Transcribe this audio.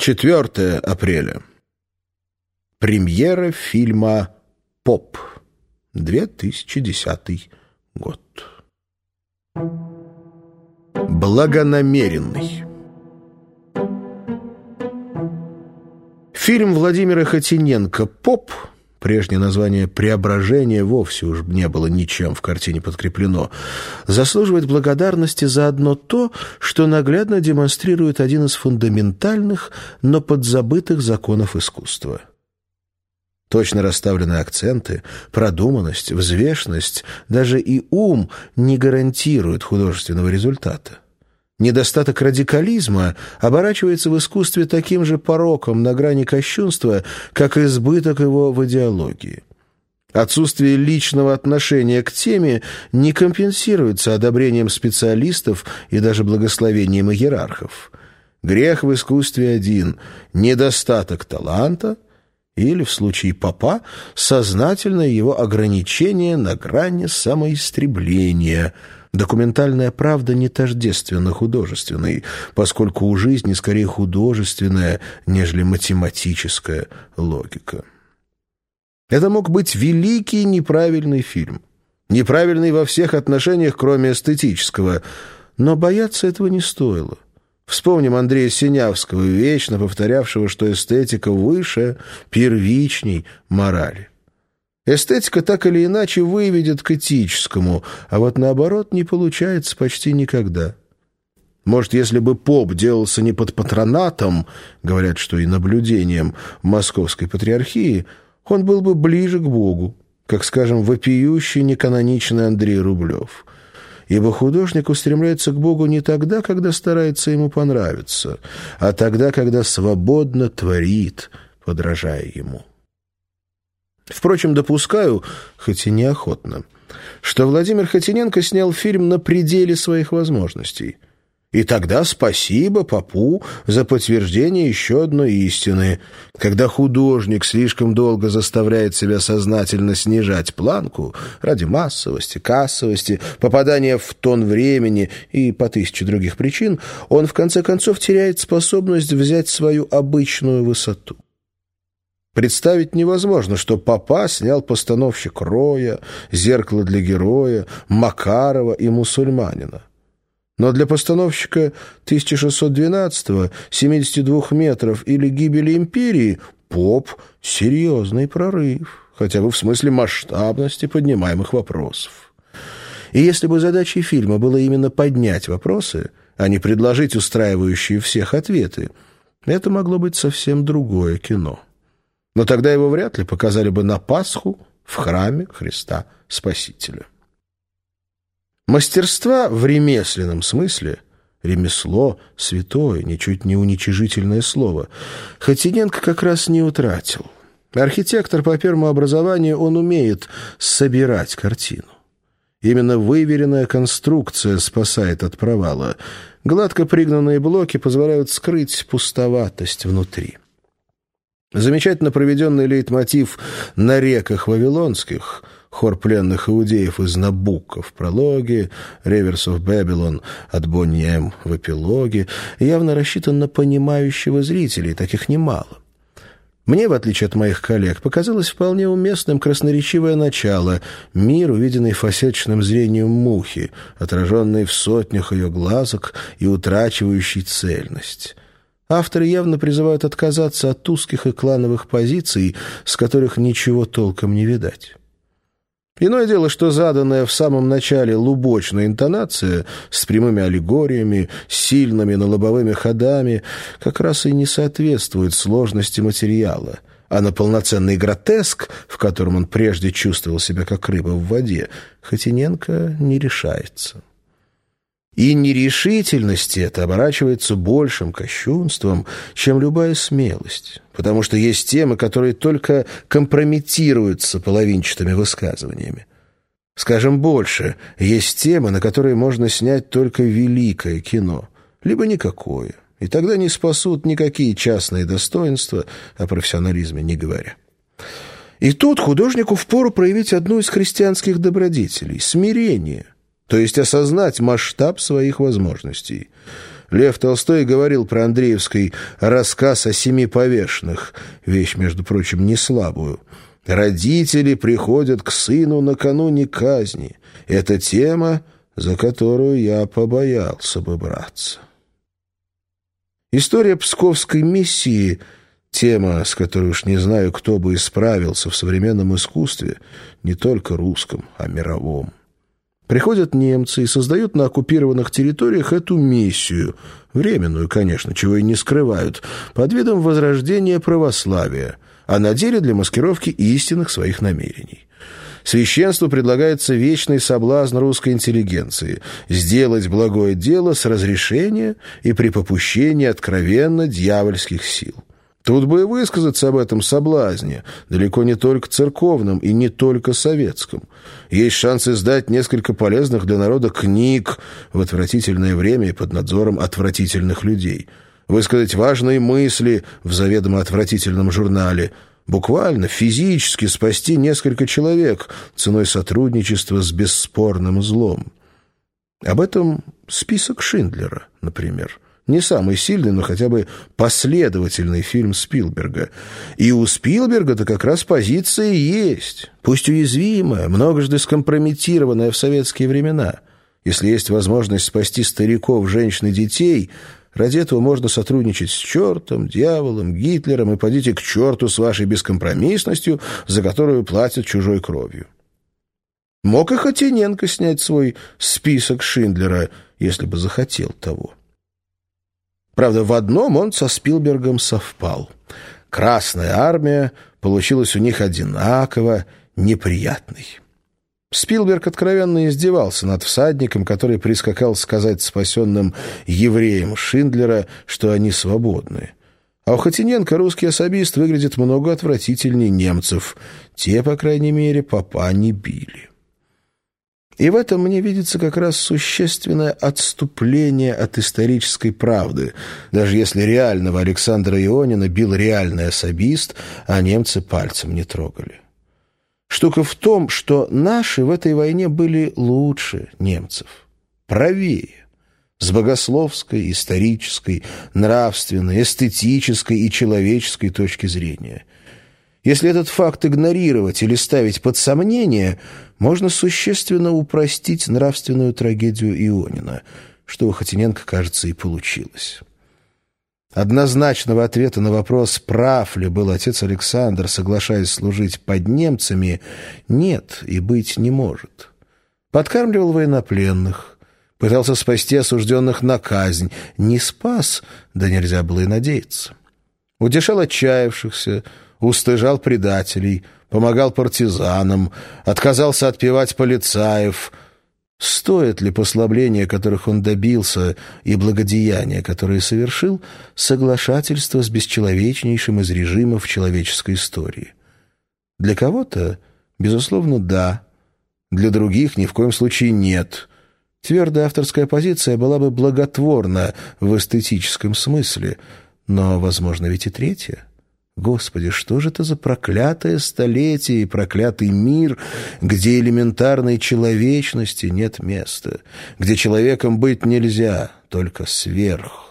4 апреля. Премьера фильма «Поп». 2010 год. Благонамеренный. Фильм Владимира Хотиненко «Поп» прежнее название «Преображение» вовсе уж не было ничем в картине подкреплено, заслуживает благодарности за одно то, что наглядно демонстрирует один из фундаментальных, но подзабытых законов искусства. Точно расставленные акценты, продуманность, взвешенность, даже и ум не гарантируют художественного результата. Недостаток радикализма оборачивается в искусстве таким же пороком на грани кощунства, как избыток его в идеологии. Отсутствие личного отношения к теме не компенсируется одобрением специалистов и даже благословением иерархов. Грех в искусстве один – недостаток таланта или, в случае папа, сознательное его ограничение на грани самоистребления – Документальная правда не тождественна художественной, поскольку у жизни скорее художественная, нежели математическая логика. Это мог быть великий неправильный фильм. Неправильный во всех отношениях, кроме эстетического. Но бояться этого не стоило. Вспомним Андрея Синявского, вечно повторявшего, что эстетика выше, первичней морали. Эстетика так или иначе выведет к этическому, а вот наоборот не получается почти никогда. Может, если бы поп делался не под патронатом, говорят, что и наблюдением московской патриархии, он был бы ближе к Богу, как, скажем, вопиющий неканоничный Андрей Рублев. Ибо художник устремляется к Богу не тогда, когда старается ему понравиться, а тогда, когда свободно творит, подражая ему. Впрочем, допускаю, хоть и неохотно, что Владимир Хотиненко снял фильм на пределе своих возможностей. И тогда спасибо Попу за подтверждение еще одной истины. Когда художник слишком долго заставляет себя сознательно снижать планку ради массовости, кассовости, попадания в тон времени и по тысяче других причин, он в конце концов теряет способность взять свою обычную высоту. Представить невозможно, что Папа снял постановщик Роя, «Зеркало для героя», Макарова и «Мусульманина». Но для постановщика 1612-го, 72 метров или «Гибели империи» поп — серьезный прорыв, хотя бы в смысле масштабности поднимаемых вопросов. И если бы задачей фильма было именно поднять вопросы, а не предложить устраивающие всех ответы, это могло быть совсем другое кино. Но тогда его вряд ли показали бы на Пасху в храме Христа Спасителя. Мастерства в ремесленном смысле — ремесло — святое, ничуть не уничижительное слово — Хотиненко как раз не утратил. Архитектор по первому образованию, он умеет собирать картину. Именно выверенная конструкция спасает от провала. Гладко пригнанные блоки позволяют скрыть пустоватость внутри. Замечательно проведенный лейтмотив «На реках вавилонских» хор пленных иудеев из Набука в прологе, «Реверс of Babylon» от Бонни М. в эпилоге, явно рассчитан на понимающего зрителей, таких немало. Мне, в отличие от моих коллег, показалось вполне уместным красноречивое начало, мир, увиденный фасеточным зрением мухи, отраженный в сотнях ее глазок и утрачивающий цельность. Авторы явно призывают отказаться от узких и клановых позиций, с которых ничего толком не видать. Иное дело, что заданная в самом начале лубочная интонация с прямыми аллегориями, сильными налобовыми ходами как раз и не соответствует сложности материала, а на полноценный гротеск, в котором он прежде чувствовал себя как рыба в воде, Хотиненко не решается. И нерешительность эта оборачивается большим кощунством, чем любая смелость, потому что есть темы, которые только компрометируются половинчатыми высказываниями. Скажем больше, есть темы, на которые можно снять только великое кино, либо никакое, и тогда не спасут никакие частные достоинства, о профессионализме не говоря. И тут художнику впору проявить одну из христианских добродетелей — смирение — то есть осознать масштаб своих возможностей. Лев Толстой говорил про Андреевский рассказ о семи повешенных, вещь, между прочим, не слабую. Родители приходят к сыну накануне казни. Это тема, за которую я побоялся бы браться. История псковской миссии — тема, с которой уж не знаю, кто бы исправился в современном искусстве, не только русском, а мировом. Приходят немцы и создают на оккупированных территориях эту миссию, временную, конечно, чего и не скрывают, под видом возрождения православия, а на деле для маскировки истинных своих намерений. Священству предлагается вечный соблазн русской интеллигенции – сделать благое дело с разрешения и при попущении откровенно дьявольских сил. Тут бы и высказаться об этом соблазне, далеко не только церковном и не только советском. Есть шанс издать несколько полезных для народа книг в отвратительное время и под надзором отвратительных людей. Высказать важные мысли в заведомо отвратительном журнале. Буквально, физически спасти несколько человек ценой сотрудничества с бесспорным злом. Об этом список Шиндлера, например. Не самый сильный, но хотя бы последовательный фильм Спилберга. И у Спилберга-то как раз позиция есть. Пусть уязвимая, многожды скомпрометированная в советские времена. Если есть возможность спасти стариков, женщин и детей, ради этого можно сотрудничать с чертом, дьяволом, Гитлером и подите к черту с вашей бескомпромиссностью, за которую платят чужой кровью. Мог и Хотиненко снять свой список Шиндлера, если бы захотел того. Правда, в одном он со Спилбергом совпал. Красная армия получилась у них одинаково неприятной. Спилберг откровенно издевался над всадником, который прискакал сказать спасенным евреям Шиндлера, что они свободны. А у Хотиненко русский особист выглядит много отвратительнее немцев. Те, по крайней мере, папа не били. И в этом мне видится как раз существенное отступление от исторической правды, даже если реального Александра Ионина бил реальный особист, а немцы пальцем не трогали. Штука в том, что наши в этой войне были лучше немцев, правее, с богословской, исторической, нравственной, эстетической и человеческой точки зрения – если этот факт игнорировать или ставить под сомнение, можно существенно упростить нравственную трагедию Ионина, что у Хотиненко, кажется, и получилось. Однозначного ответа на вопрос, прав ли был отец Александр, соглашаясь служить под немцами, нет и быть не может. Подкармливал военнопленных, пытался спасти осужденных на казнь, не спас, да нельзя было и надеяться. Утешал отчаявшихся, устыжал предателей, помогал партизанам, отказался отпевать полицаев. Стоит ли послабления, которых он добился, и благодеяния, которые совершил, соглашательство с бесчеловечнейшим из режимов человеческой истории? Для кого-то, безусловно, да. Для других ни в коем случае нет. Твердая авторская позиция была бы благотворна в эстетическом смысле, но, возможно, ведь и третья — Господи, что же это за проклятое столетие и проклятый мир, где элементарной человечности нет места, где человеком быть нельзя, только сверх?